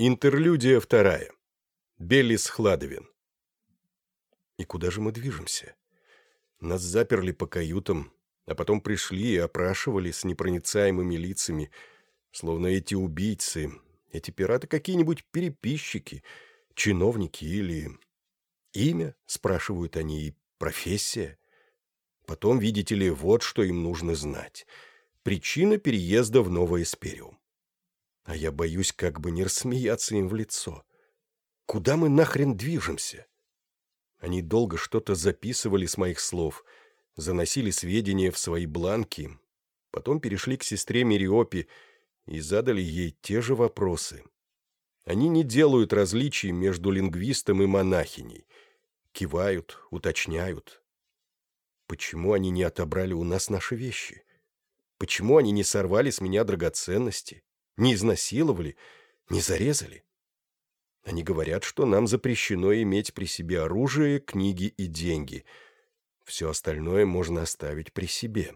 Интерлюдия вторая. Беллис Хладовин. И куда же мы движемся? Нас заперли по каютам, а потом пришли и опрашивали с непроницаемыми лицами, словно эти убийцы, эти пираты какие-нибудь переписчики, чиновники или... Имя, спрашивают они, и профессия. Потом, видите ли, вот что им нужно знать. Причина переезда в Новое Эспериум. А я боюсь как бы не рассмеяться им в лицо. Куда мы нахрен движемся? Они долго что-то записывали с моих слов, заносили сведения в свои бланки, потом перешли к сестре Мириопи и задали ей те же вопросы. Они не делают различий между лингвистом и монахиней. Кивают, уточняют. Почему они не отобрали у нас наши вещи? Почему они не сорвали с меня драгоценности? Не изнасиловали, не зарезали. Они говорят, что нам запрещено иметь при себе оружие, книги и деньги. Все остальное можно оставить при себе.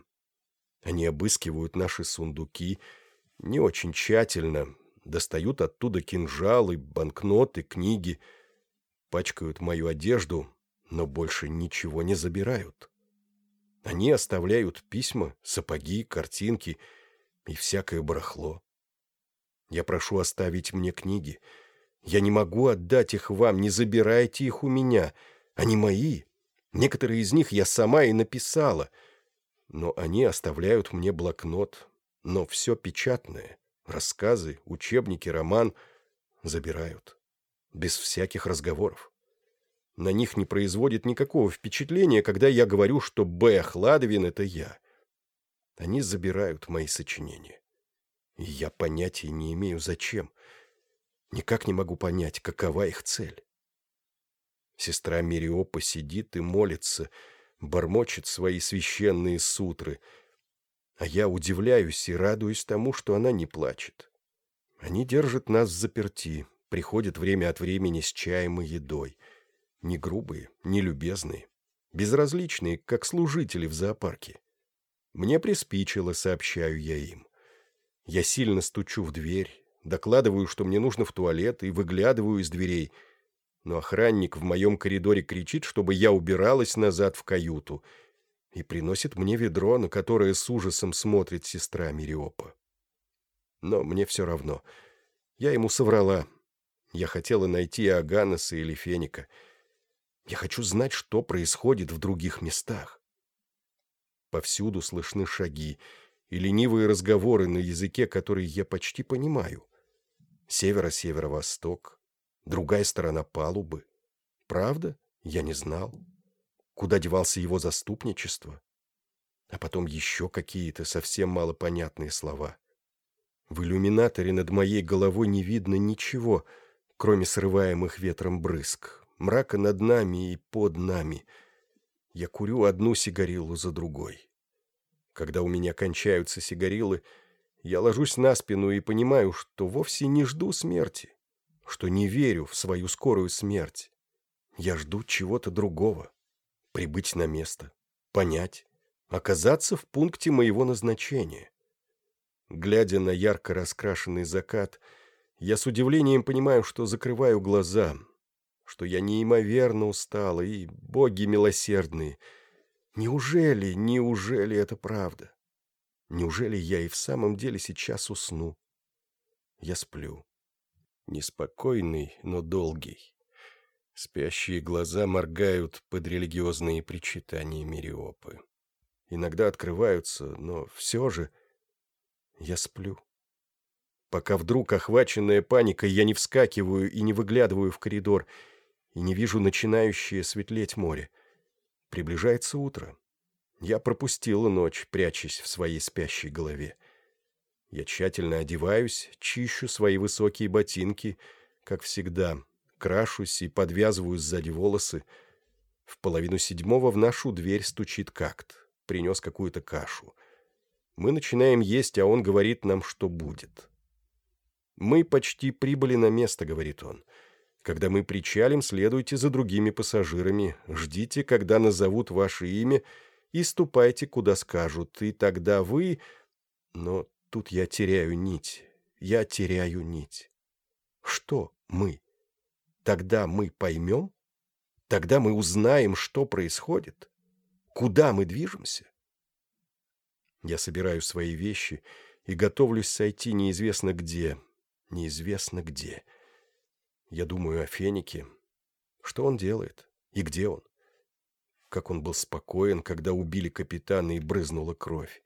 Они обыскивают наши сундуки не очень тщательно, достают оттуда кинжалы, банкноты, книги, пачкают мою одежду, но больше ничего не забирают. Они оставляют письма, сапоги, картинки и всякое барахло. Я прошу оставить мне книги. Я не могу отдать их вам, не забирайте их у меня. Они мои. Некоторые из них я сама и написала. Но они оставляют мне блокнот. Но все печатное, рассказы, учебники, роман забирают. Без всяких разговоров. На них не производит никакого впечатления, когда я говорю, что Б. Хладовин — это я. Они забирают мои сочинения. Я понятия не имею, зачем. Никак не могу понять, какова их цель. Сестра Мириопа сидит и молится, бормочет свои священные сутры, а я удивляюсь и радуюсь тому, что она не плачет. Они держат нас заперти, приходят время от времени с чаем и едой. Не грубые, не любезные, безразличные, как служители в зоопарке. Мне приспичило, сообщаю я им. Я сильно стучу в дверь, докладываю, что мне нужно в туалет, и выглядываю из дверей. Но охранник в моем коридоре кричит, чтобы я убиралась назад в каюту, и приносит мне ведро, на которое с ужасом смотрит сестра Мириопа. Но мне все равно. Я ему соврала. Я хотела найти Аганеса или Феника. Я хочу знать, что происходит в других местах. Повсюду слышны шаги, и ленивые разговоры на языке, который я почти понимаю. Северо-северо-восток, другая сторона палубы. Правда? Я не знал. Куда девался его заступничество? А потом еще какие-то совсем малопонятные слова. В иллюминаторе над моей головой не видно ничего, кроме срываемых ветром брызг, мрака над нами и под нами. Я курю одну сигарилу за другой. Когда у меня кончаются сигарилы, я ложусь на спину и понимаю, что вовсе не жду смерти, что не верю в свою скорую смерть. Я жду чего-то другого. Прибыть на место, понять, оказаться в пункте моего назначения. Глядя на ярко раскрашенный закат, я с удивлением понимаю, что закрываю глаза, что я неимоверно устала, и боги милосердные — Неужели, неужели это правда? Неужели я и в самом деле сейчас усну? Я сплю. Неспокойный, но долгий. Спящие глаза моргают под религиозные причитания Мириопы. Иногда открываются, но все же я сплю. Пока вдруг, охваченная паникой, я не вскакиваю и не выглядываю в коридор, и не вижу начинающее светлеть море. Приближается утро. Я пропустила ночь, прячась в своей спящей голове. Я тщательно одеваюсь, чищу свои высокие ботинки, как всегда, крашусь и подвязываю сзади волосы. В половину седьмого в нашу дверь стучит какт. Принес какую-то кашу. Мы начинаем есть, а он говорит нам, что будет. «Мы почти прибыли на место», — говорит он. Когда мы причалим, следуйте за другими пассажирами, ждите, когда назовут ваше имя, и ступайте, куда скажут, и тогда вы... Но тут я теряю нить, я теряю нить. что мы? Тогда мы поймем? Тогда мы узнаем, что происходит? Куда мы движемся? Я собираю свои вещи и готовлюсь сойти неизвестно где, неизвестно где. Я думаю о Фенике. Что он делает? И где он? Как он был спокоен, когда убили капитана и брызнула кровь.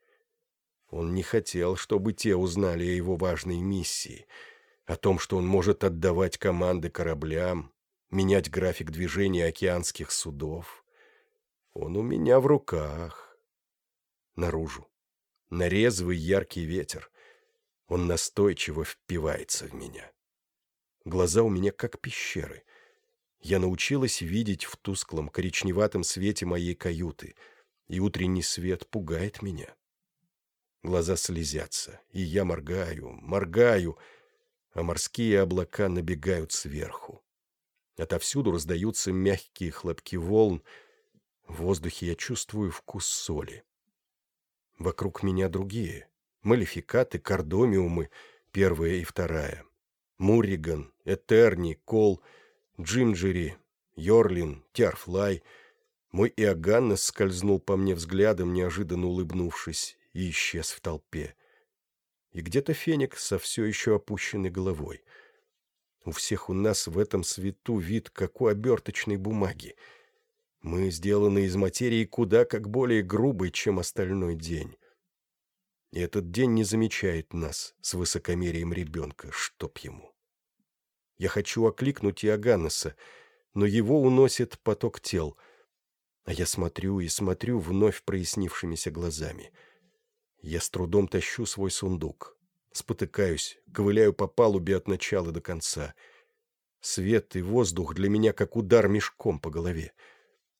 Он не хотел, чтобы те узнали о его важной миссии, о том, что он может отдавать команды кораблям, менять график движения океанских судов. Он у меня в руках. Наружу. На резвый яркий ветер. Он настойчиво впивается в меня. Глаза у меня как пещеры. Я научилась видеть в тусклом коричневатом свете моей каюты, и утренний свет пугает меня. Глаза слезятся, и я моргаю, моргаю, а морские облака набегают сверху. Отовсюду раздаются мягкие хлопки волн, в воздухе я чувствую вкус соли. Вокруг меня другие. Малификаты, кардомиумы, первая и вторая. Мурриган, Этерни, Кол, Джимджери, Йорлин, Тярфлай. Мой Иоганнес скользнул по мне взглядом, неожиданно улыбнувшись, и исчез в толпе. И где-то феник со все еще опущенной головой. У всех у нас в этом свету вид, как у оберточной бумаги. Мы сделаны из материи куда как более грубой, чем остальной день. И этот день не замечает нас с высокомерием ребенка, чтоб ему. Я хочу окликнуть Иоганнеса, но его уносит поток тел, а я смотрю и смотрю вновь прояснившимися глазами — я с трудом тащу свой сундук. Спотыкаюсь, ковыляю по палубе от начала до конца. Свет и воздух для меня как удар мешком по голове.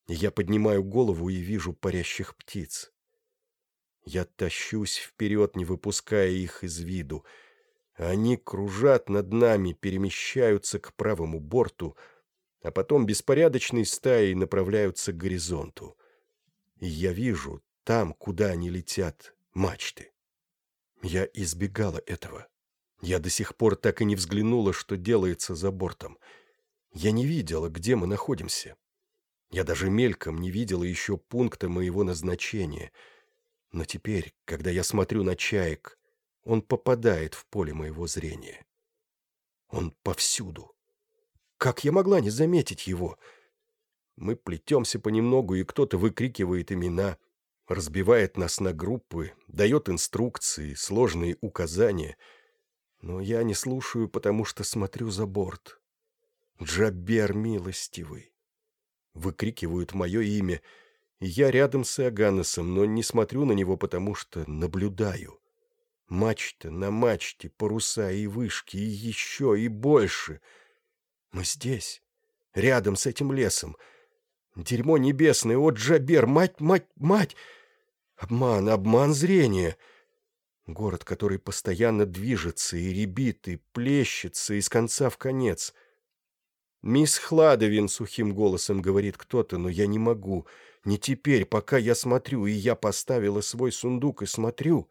Я поднимаю голову и вижу парящих птиц. Я тащусь вперед, не выпуская их из виду. Они кружат над нами, перемещаются к правому борту, а потом беспорядочной стаей направляются к горизонту. И я вижу, там, куда они летят, мачты. Я избегала этого. Я до сих пор так и не взглянула, что делается за бортом. Я не видела, где мы находимся. Я даже мельком не видела еще пункта моего назначения. Но теперь, когда я смотрю на чаек, он попадает в поле моего зрения. Он повсюду. Как я могла не заметить его? Мы плетемся понемногу, и кто-то выкрикивает имена — разбивает нас на группы, дает инструкции, сложные указания. Но я не слушаю, потому что смотрю за борт. Джабер милостивый. Выкрикивают мое имя, и я рядом с Иоганнесом, но не смотрю на него, потому что наблюдаю. Мачта на мачте, паруса и вышки, и еще, и больше. Мы здесь, рядом с этим лесом — Дерьмо небесное, о, Джабер, мать, мать, мать! Обман, обман зрения. Город, который постоянно движется и ребит, и плещется из конца в конец. «Мисс Хладовин», — сухим голосом говорит кто-то, но я не могу. Не теперь, пока я смотрю, и я поставила свой сундук и смотрю.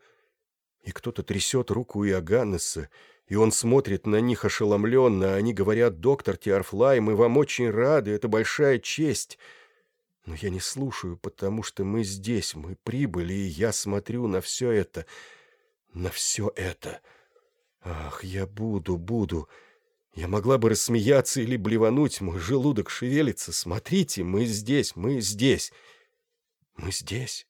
И кто-то трясет руку Иоганнеса, и он смотрит на них ошеломленно, они говорят, «Доктор Тиарфлай, мы вам очень рады, это большая честь». Но я не слушаю, потому что мы здесь, мы прибыли, и я смотрю на все это, на все это. Ах, я буду, буду. Я могла бы рассмеяться или блевануть, мой желудок шевелится. Смотрите, мы здесь, мы здесь, мы здесь.